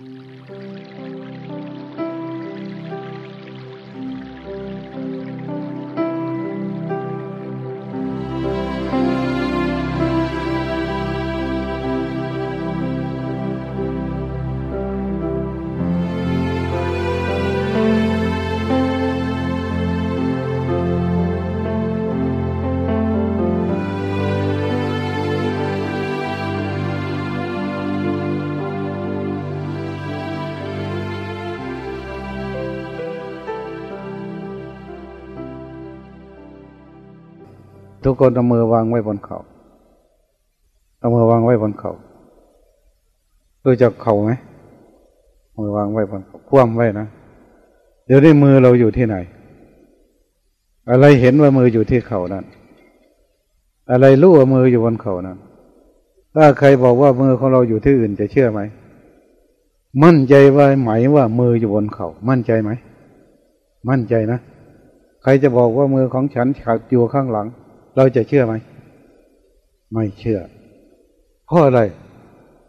Música ทุกคนเอามือวางไว้บนเขาเอามือวางไว้บนเขารู้จักเขาไหมมือวางไว้บนเขาคว่ำไว้นะเดี๋ยวนี้มือเราอยู่ที่ไหน อะไรเห็นว่ามืออยู่ที่เขานั้นอะไรรู้ว่ามืออยู่บนเขานั้นถ้าใครบอกว่ามือของเราอยู่ที่อื่นจะเชื่อไหมมั่นใจว่าไหมว่ามืออยู่บนเขา มั่นใจไหม มั่นใจนะ ใครจะบอกว่ามือของฉันขาดอยู่ข้างหลัง เราจะเชื่อไหม ไม่เชื่อ เพราะอะไร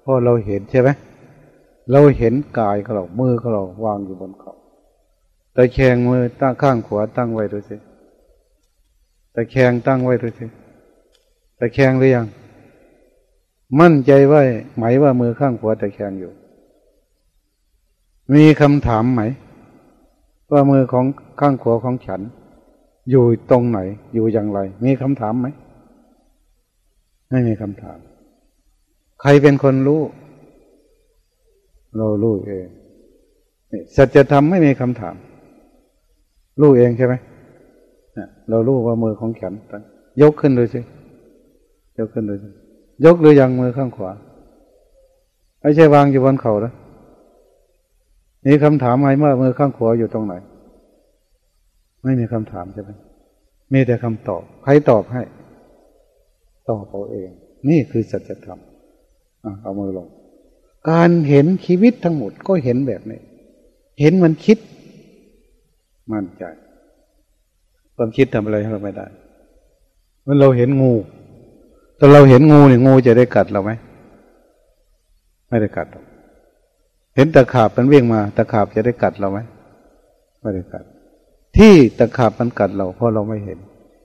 เพราะเราเห็นใช่ไหม เราเห็นกายของเรา มือของเราวางอยู่บนเขาแต่แขงมือตั้งข้างขวาตั้งไว้ดูสิแต่แขงตั้งไว้ดูสิแต่แขงหรือยัง มั่นใจว่าไหมว่ามือข้างขวาแต่แขงอยู่ มีคำถามไหม ว่ามือของข้างขวาของฉัน อยู่ตรงไหน อยู่อย่างไร มีคำถามไหม ไม่มีคำถาม ใครเป็นคนรู้ เรารู้เองสัจธรรมไม่มีคำถาม รู้เองใช่ไหมเรารู้ว่ามือของฉันยกขึ้นเลยสิยกขึ้นเลยสิยกหรือยังมือข้างขวาไม่ใช่วางอยู่บนเข่าแล้วมีคำถามไหมว่ามือข้างขวาอยู่ตรงไหน ไม่มีคำถามใช่ไหมมีแต่คำตอบ ใครตอบให้ ตอบเอาเอง นี่คือสัจธรรมเอามือลง การเห็นชีวิตทั้งหมดก็เห็นแบบนี้ เห็นมันคิด มั่นใจ ความคิดทำอะไรให้เราไม่ได้เมื่อเราเห็นงูแต่เราเห็นงูเนี่ยงูจะได้กัดเราไหมไม่ได้กัดเห็นตะขาบมันวิ่งมา ตะขาบจะได้กัดเราไหมไม่ได้กัด ที่ตะขาบมันกัดเราเพราะเราไม่เห็น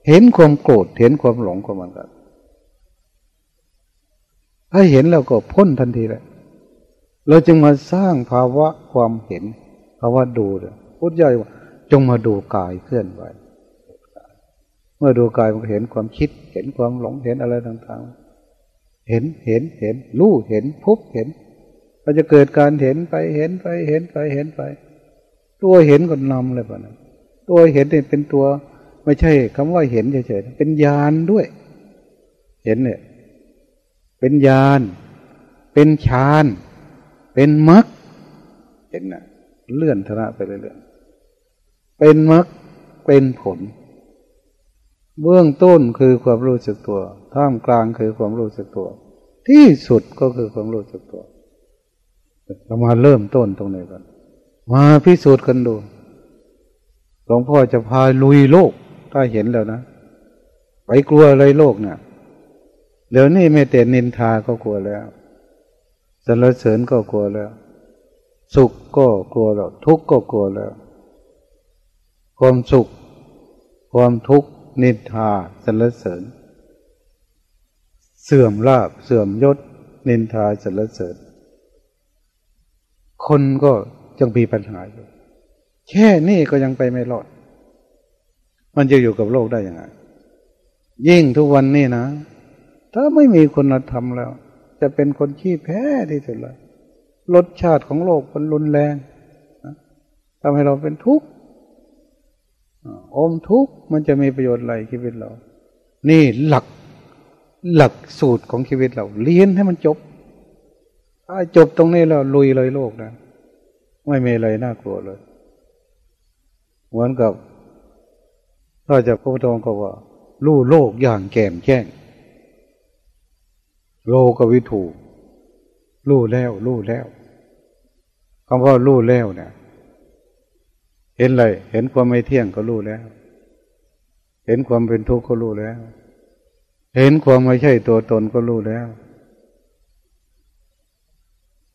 เห็นความโกรธเห็นความหลงของมันกัดถ้าเห็นเราก็พ้นทันทีเลยเราจึงมาสร้างภาวะความเห็นภาวะดูเลยพุทธเจ้าว่าจงมาดูกายเคลื่อนไหวเมื่อดูกายมันเห็นความคิด เห็นความหลงเห็นอะไรต่างๆ เห็นเห็นเห็นรู้เห็นพบเห็นมันจะเกิดการเห็นไปเห็นไปเห็นไปเห็นไป ตัวเห็นก็นำเลยป่ะนะ ตัวเห็นเนี่ยเป็นตัว ไม่ใช่คำว่าเห็นเฉยๆเป็นญาณด้วย เห็นเนี่ยเป็นญาณเป็นฌานเป็นมรรคเห็นนะเลื่อนธนะไปเรื่อยๆเป็นมรรคเป็นผล เบื้องต้นคือความรู้สึกตัว ท่ามกลางคือความรู้สึกตัว ที่สุดก็คือความรู้สึกตัวเรามาเริ่มต้นตรงไหนกันมาพิสูจน์กันดู หลวงพ่อจะพาลุยโลก ถ้าเห็นแล้วนะไปกลัวอะไรโลกเนะี่ยเดี๋ยวนี้ไม่แต่นินทาก็กลัวแล้วสรรเสริญก็กลัวแล้ว สุขก็กลัวแล้ว ทุกข์ก็กลัวแล้ว ความสุข ความทุกข์นินทาสรรเสริญ เสื่อมลาบเสื่อมยศ นินทาสรรเสริญ คนก็จึงมีปัญหาอยู่ แค่นี้ก็ยังไปไม่รอด มันจะอยู่กับโลกได้ยังไง ยิ่งทุกวันนี้นะ ถ้าไม่มีคุณธรรมแล้ว จะเป็นคนขี้แพ้ที่สุดเลยรสชาติของโลกมันรุนแรงทำให้เราเป็นทุกข์อมทุกข์มันจะมีประโยชน์อะไรชีวิตเรา นี่หลักหลักสูตรของชีวิตเรา เรียนให้มันจบ ถ้าจบตรงนี้แล้วลุยเลยโลกนะ ไม่มีอะไรน่ากลัวเลย เหมือนกับถ้าจะพระพุทธองค์ก็ว่ารู้โลกอย่างแก่มแจ้ง โลกวิถูรู้แล้วรู้แล้วคำว่ารู้แล้วเนี่ยเห็นอะไรเห็นความไม่เที่ยงก็รู้แล้ว เห็นความเป็นทุกข์ก็รู้แล้ว เห็นความไม่ใช่ตัวตนก็รู้แล้ว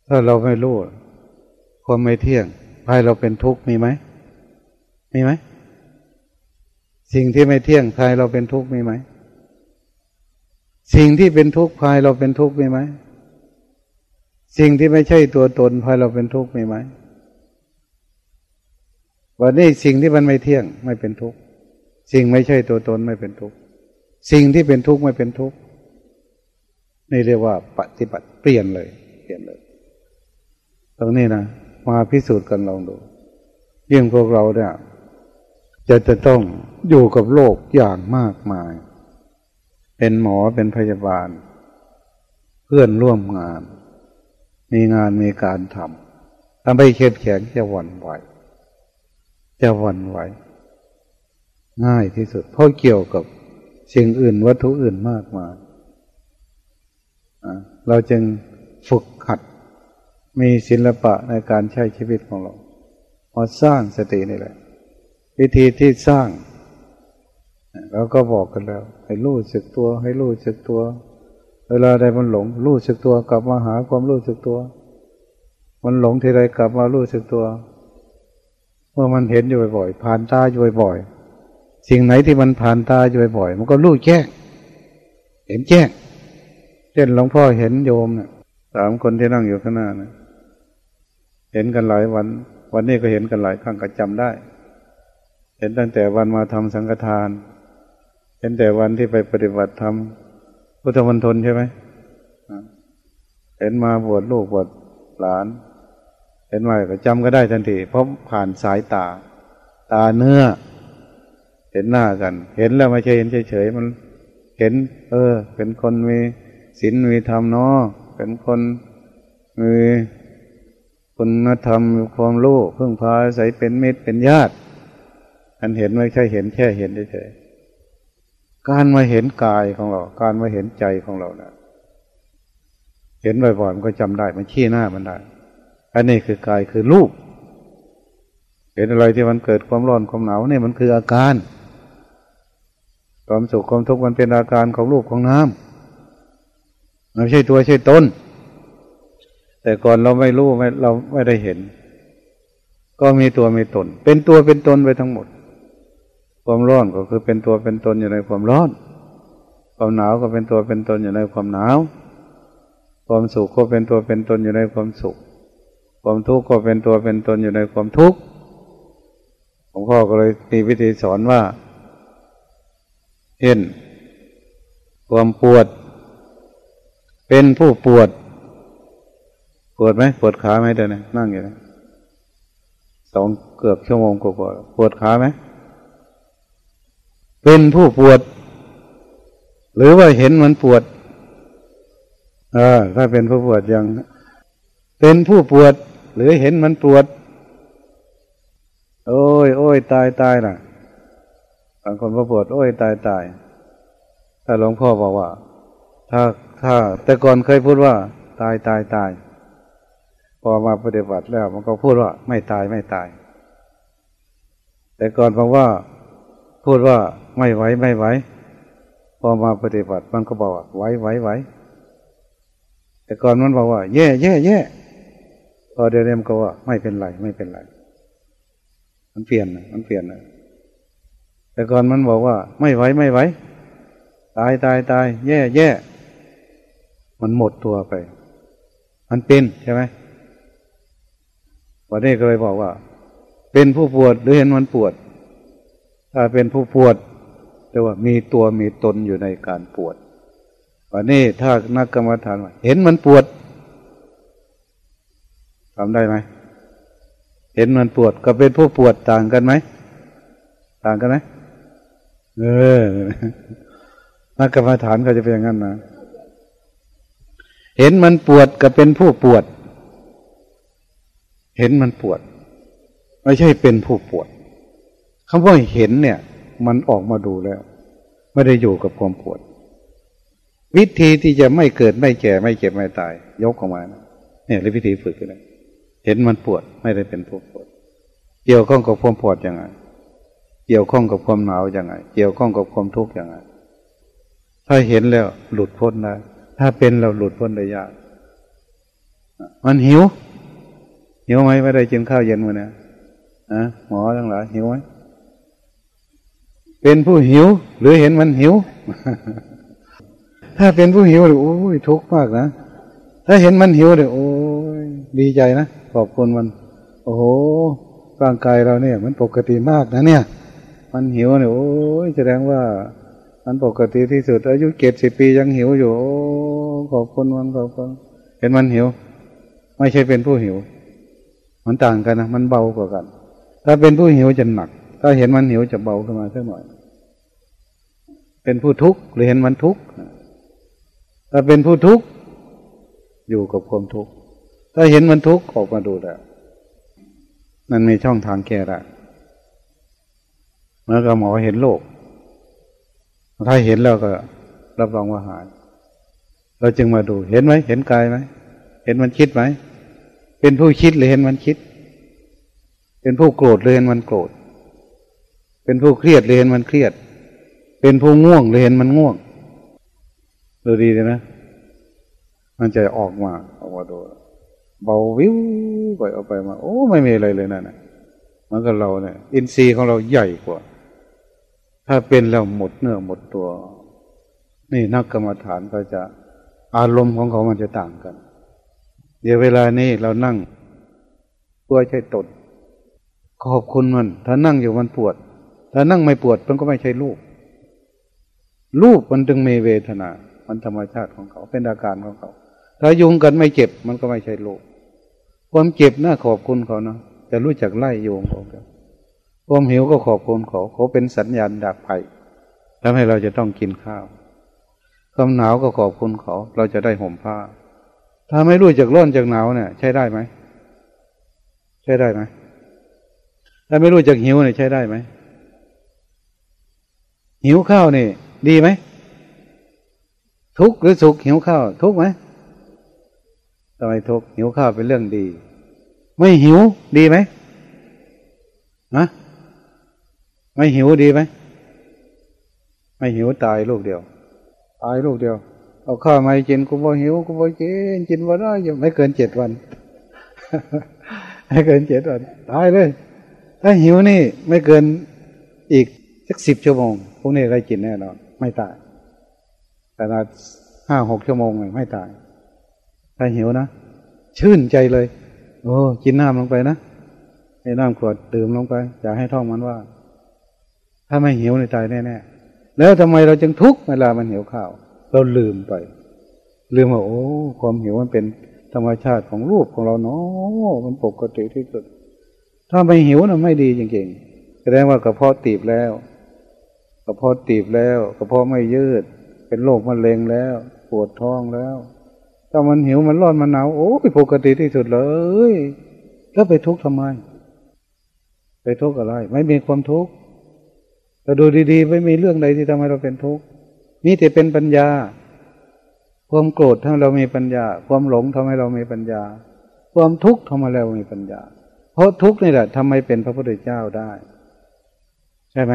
ถ้าเราไม่รู้ความไม่เที่ยงพายเราเป็นทุกข์มีไหม มีไหม สิ่งที่ไม่เที่ยงพายเราเป็นทุกข์มีไหม สิ่งที่เป็นทุกข์พายเราเป็นทุกข์มีไหม สิ่งที่ไม่ใช่ตัวตนพายเราเป็นทุกข์มีไหมวันนี้สิ่งที่มันไม่เที่ยงไม่เป็นทุกข์ สิ่งไม่ใช่ตัวตนไม่เป็นทุกข์ สิ่งที่เป็นทุกข์ไม่เป็นทุกข์นี่เรียกว่าปฏิบัติเปลี่ยนเลย เปลี่ยนเลย ตรงนี้นะมาพิสูจน์กันลองดูยิ่งพวกเราเนี่ย จะจะต้องอยู่กับโลกอย่างมากมาย เป็นหมอเป็นพยาบาล เพื่อนร่วมงาน มีงานมีการทำทำให้เข้มแข็งจะหวั่นไหว จะหวั่นไหว ง่ายที่สุด เพราะเกี่ยวกับสิ่งอื่นวัตถุอื่นมากมายเราจึงฝึกหัด มีศิลปะในการใช้ชีวิตของเรามาสร้างสตินี่แหละ วิธีที่สร้างเราก็บอกกันแล้ว ให้รู้สึกตัว ให้รู้สึกตัว เวลาใดมันหลง รู้สึกตัวกลับมาหาความรู้สึกตัว มันหลงทีไรกลับมารู้สึกตัว เมื่อมันเห็นอยู่บ่อยๆผ่านตาอยู่บ่อยๆสิ่งไหนที่มันผ่านตาอยู่บ่อยๆมันก็รู้แจ้งเห็นแจ้งเช่นหลวงพ่อเห็นโยมเนี่ยสามคนที่นั่งอยู่ข้างหน้านะเห็นกันหลายวัน วันนี้ก็เห็นกันหลายครั้งก็จำได้ เห็นตั้งแต่วันมาทำสังฆทาน เห็นแต่วันที่ไปปฏิบัติธรรมพุทธมณฑลใช่ไหมเห็นมาบวชลูกบวชหลาน เห็นมาก็จำก็ได้ทันทีเพราะผ่านสายตา ตาเนื้อ เห็นหน้ากัน เห็นแล้วไม่ใช่เห็นเฉยๆมัน เห็น เออ เป็นคนมีศีลมีธรรมเนาะเป็นคนมีคุณธรรมมีความรู้พึ่งพาใส่เป็นมิตรเป็นญาติ อันเห็นไม่ใช่เห็นแค่เห็นเฉยๆการมาเห็นกายของเรา การมาเห็นใจของเราเนะเห็นบ่อยๆมันก็จำได้ มันชี้หน้ามันได้ อันนี้คือกายคือรูป เห็นอะไรที่มันเกิดความร้อนความหนาวนี่มันคืออาการ ความสุขความทุกข์มันเป็นอาการของรูปของน้ำไม่ใช่ตัวใช่ตน แต่ก่อนเราไม่รู้ไม่เราไม่ได้เห็น ก็มีตัวมีตน เป็นตัวเป็นตนไปทั้งหมด ความร้อนก็คือเป็นตัวเป็นตนอยู่ในความร้อน ความหนาวก็เป็นตัวเป็นตนอยู่ในความหนาว ความสุขก็เป็นตัวเป็นตนอยู่ในความสุข ความทุกข์ก็เป็นตัวเป็นตนอยู่ในความทุกข์หลวงพ่อก็เลยมีวิธีสอนว่าเห็นความปวด เป็นผู้ปวด ปวดไหมปวดขาไหมเดี๋ยวนี้นั่งอยู่นะสองเกือบชั่วโมงกว่าปวดขาไหม เป็นผู้ปวด หรือว่าเห็นมันปวด เออ ถ้าเป็นผู้ปวดยัง เป็นผู้ปวด หรือเห็นมันปวด โอ้ยโอ้ยตายตายน่ะบางคนผู้ปวด โอ้ยตายตายถ้าหลวงพ่อบอกว่า ถ้าถ้า แต่ก่อนเคยพูดว่า ตายตายตายพอมาปฏิบัติแล้ว มันก็พูดว่า ไม่ตายไม่ตาย แต่ก่อนบอกว่า พูดว่า ไม่ไหวไม่ไหวพอมาปฏิบัติมันก็บอกว่าไหวไหวไหวแต่ก่อนมันบอกว่า แย่แย่แย่พอเดี๋ยวนี้มันก็ว่า ไม่เป็นไรไม่เป็นไร มันเปลี่ยนมันเปลี่ยนนะแต่ก่อนมันบอกว่า ไม่ไหวไม่ไหวตายตายตายแย่แย่มันหมดตัวไป มันเป็นใช่ไหมวันนี้ก็เลยบอกว่า เป็นผู้ปวดหรือเห็นมันปวด ถ้าเป็นผู้ปวด แต่ว่ามีตัวมีตนอยู่ในการปวดวันนี้ถ้านักกรรมฐานาเห็นมันปวดทำได้ไหมเห็นมันปวดก็เป็นผู้ปวดต่างกันไหมต่างกันไหมเออนักกรรมฐานเขาจะเป็นอย่างนั้นนะเห็นมันปวดก็เป็นผู้ปวด เห็นมันปวด ไม่ใช่เป็นผู้ปวดคำว่าเห็นเนี่ย มันออกมาดูแล้ว ไม่ได้อยู่กับความปวด วิธีที่จะไม่เกิดไม่แก่ไม่เจ็บไม่ตาย ยกออกมา เนี่ยเรียวิธีฝึกเลยเห็นมันปวดไม่ได้เป็นผู้ปวด เกี่ยวข้องกับความปวดยังไง เกี่ยวข้องกับความหนาวยังไง เกี่ยวข้องกับความทุกข์ยังไง ถ้าเห็นแล้วหลุดพ้นได้ถ้าเป็นเราหลุดพ้นได้ยาก มันหิว หิวไหมไม่ได้กินข้าวเย็นมาเนี่ยนะหมอทั้งหลายหิวไหม เป็นผู้หิว หรือเห็นมันหิว ถ้าเป็นผู้หิวเลยโอ้ยทุกข์มากนะถ้าเห็นมันหิวเลยโอ้ยดีใจนะขอบคุณมัน โอ้โหร่างกายเราเนี่ย มันปกติมากนะเนี่ย มันหิวเนี่ยโอ้ยแสดงว่า มันปกติที่สุด อายุเจ็ดสิบปียังหิวอยู่โอ้ขอบคุณมันขอบคุณเห็นมันหิว ไม่ใช่เป็นผู้หิว มันต่างกันนะมันเบากว่ากัน ถ้าเป็นผู้หิวจะหนัก ถ้าเห็นมันหิวจะเบาขึ้นมาสักหน่อย เป็นผู้ทุกข์หรือเห็นมันทุกข์ถ้าเป็นผู้ทุกข์อยู่กับความทุกข์ถ้าเห็นมันทุกข์ออกมาดูแล้วมันมีช่องทางแก้ได้เมื่อกับหมอเห็นโลกถ้าเห็นแล้วก็ รับรองว่าหาย เราจึงมาดูเห็นไหมเห็นกายไหมเห็นมันคิดไหม เป็นผู้คิดหรือเห็นมันคิด เป็นผู้โกรธหรือเห็นมันโกรธ เป็นผู้เครียดหรือเห็นมันเครียด เป็นผู้ง่วงหรือเห็นมันง่วง ดูดีเลยนะ มันจะออกมาออกมาดูเบาวิวไปออกไปมา โอ้ไม่มีอะไรเลยนั่นนะมันก็เราเนี่ย อินทรีย์ของเราใหญ่กว่า ถ้าเป็นแล้วหมดเนื้อหมดตัว นี่นักกรรมฐานก็จะอารมณ์ของเขามันจะต่างกัน เดี๋ยวเวลานี้เรานั่งตัวใช่ตนขอบคุณมัน ถ้านั่งอยู่มันปวด ถ้านั่งไม่ปวดมันก็ไม่ใช่ลูกลูกมันจึงมีเวทนา มันธรรมชาติของเขาเป็นอาการของเขา ถ้ายุงกันไม่เจ็บมันก็ไม่ใช่ลูกความเจ็บน่าขอบคุณเขานะแต่รู้จักไล่โยงเขาความหิวก็ขอบคุณเขาเขาเป็นสัญญาณดักภัยทำให้เราจะต้องกินข้าวความหนาวก็ขอบคุณเขา เราจะได้ห่มผ้า ถ้าไม่รู้จักร้อนจากหนาวเนี่ย ใช้ได้ไหม ใช้ได้ไหมถ้าไม่รู้จักหิวเนี่ยใช้ได้ไหม หิวข้าวนี่ ดีไหม ทุกข์หรือสุขหิวข้าว ทุกข์ไหมทำไมทุกข์หิวข้าวเป็นเรื่องดี ไม่หิวดีไหมฮะไม่หิวดีไหมไม่หิวตายลูกเดียว ตายลูกเดียว เอาข้าวมากินกูบ่หิวกูบ่กินกินวันได้ยังไม่เกินเจ็ดวันไม่เกินเจ็ดวันตายเลย ถ้าหิวนี่ ไม่เกินอีกสักสิบชั่วโมง พวกนี้ได้กินแน่นอนไม่ตาย แต่ละห้าหกชั่วโมงไม่ตาย ถ้าหิวนะ ชื่นใจเลย โอ้กินน้ำลงไปนะให้น้ำขวดดื่มลงไป อย่าให้ท้องมันว่า ถ้าไม่หิวในตายแน่ๆแล้วทำไมเราจึงทุกข์เวลามันหิวข้าว เราลืมไป ลืมว่าโอ้ ความหิวมันเป็นธรรมชาติของรูปของเราเนาะมันปกติที่สุด ถ้าไม่หิวนะไม่ดีจริงๆแสดงว่ากระเพาะตีบแล้ว กระเพาะตีบแล้วกระเพาะไม่ยืด เป็นโรคมะเร็งแล้ว ปวดท้องแล้ว ถ้ามันหิวมันร้อนมันหนาวโอ้ปกติที่สุดเลย แล้วไปทุกข์ทำไม ไปทุกข์อะไร ไม่มีความทุกข์แต่ดูดีๆ ไม่มีเรื่องใดที่ทำให้เราเป็นทุกข์มีแต่เป็นปัญญา ความโกรธทำให้เรามีปัญญา ความหลงทำให้เรามีปัญญา ความทุกข์ทำให้เรามีปัญญา เพราะทุกข์นี่แหละทำให้เป็นพระพุทธเจ้าได้ ใช่ไหม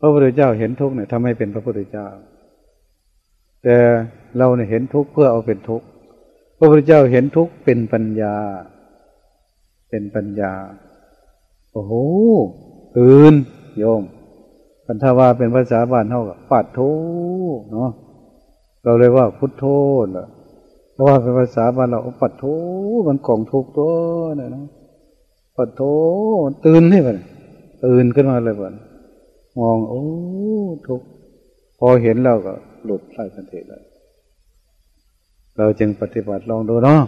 พระพุทธเจ้าเห็นทุกข์เนี่ยทำให้เป็นพระพุทธเจ้า แต่เราเนี่ยเห็นทุกข์เพื่อเอาเป็นทุกข์พระพุทธเจ้าเห็นทุกข์เป็นปัญญา เป็นปัญญา โอ้โหตื่นโยมพันธว่าเป็นภาษาบ้านเท่ากับปัดโทเนาะเราเลยว่าพุทโธเพราะว่าเป็นภาษาบ้านเราปัดโทมันกล่องทุกตัวเนะนะปัดโทตื่นให้มันตื่นขึ้นมาเลยมัน มองโอ้ทุกพอเห็นเราก็หลุดใส่ทันทีเลยเราจึงปฏิบัติลองดูเนาะ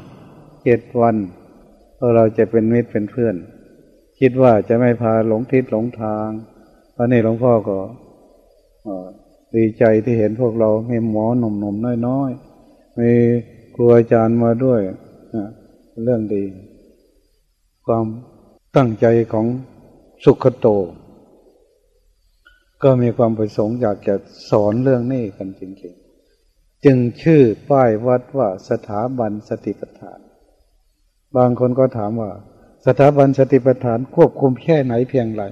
เจ็ดวันเราจะเป็นมิตรเป็นเพื่อน คิดว่าจะไม่พาหลงทิศหลงทางตอนนี้หลวงพ่อก็ดีใจที่เห็นพวกเรามีหมอหนุ่มๆน้อยๆมีครูอาจารย์มาด้วยเรื่องดี ความตั้งใจของสุขโต ก็มีความประสงค์อยากจะสอนเรื่องนี้กันจริงๆ จึงชื่อป้ายวัดว่าสถาบันสติปัฏฐาน บางคนก็ถามว่า สถาบันสติปัฏฐานควบคุมแค่ไหนเพียงไร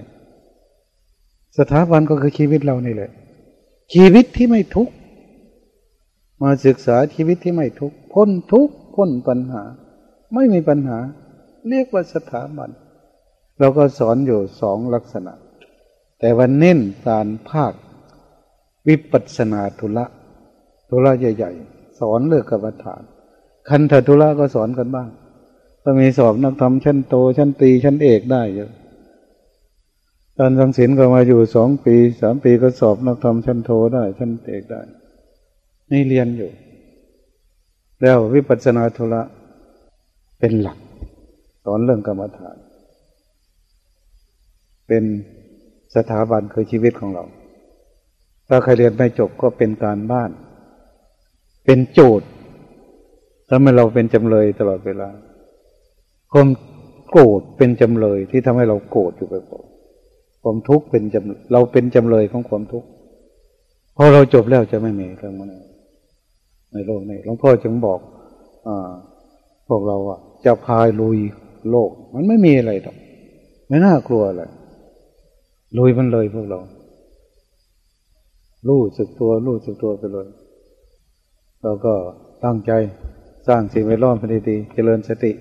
สถาบันก็คือชีวิตเรานี่แหละ ชีวิตที่ไม่ทุกข์มาศึกษาชีวิตที่ไม่ทุกข์พ้นทุกข์พ้นปัญหา ไม่มีปัญหา เรียกว่าสถาบัน เราก็สอนอยู่สองลักษณะ แต่วันเน้นการภาควิปัสนาธุระธุระใหญ่ ๆ สอนเลือกกรรมฐาน คันธธุระก็สอนกันบ้าง ก็มีสอบนักธรรมชั้นโตชั้นตีชั้นเอกได้เยอะตอนสังสินก็มาอยู่สองปีสามปีก็สอบนักธรรมชั้นโทได้ ชั้นเอกได้นี่เรียนอยู่ แล้ววิปัสสนาธุระเป็นหลัก สอนเรื่องกรรมฐาน เป็น สถาบันคือชีวิตของเรา ถ้าใครเรียนไม่จบก็เป็นการบ้าน เป็นโจทย์ทำให้เราเป็นจำเลยตลอดเวลาความโกรธเป็นจำเลยที่ทำให้เราโกรธอยู่ไปบ่อยความทุกข์เป็นจำเราเป็นจำเลยของความทุกข์พอเราจบแล้วจะไม่มีเรื่องมันในโลกนี้หลวงพ่อจึงบอกอพวกเราอะจะพายลุยโลก มันไม่มีอะไรหรอก ไม่น่ากลัวอะไร ลุยมันเลยพวกเรา รู้สึกตัวรู้สึกตัวไปเลยเราก็ตั้งใจสร้างสิ่งแวดล้อมพอดีๆเจริญสติ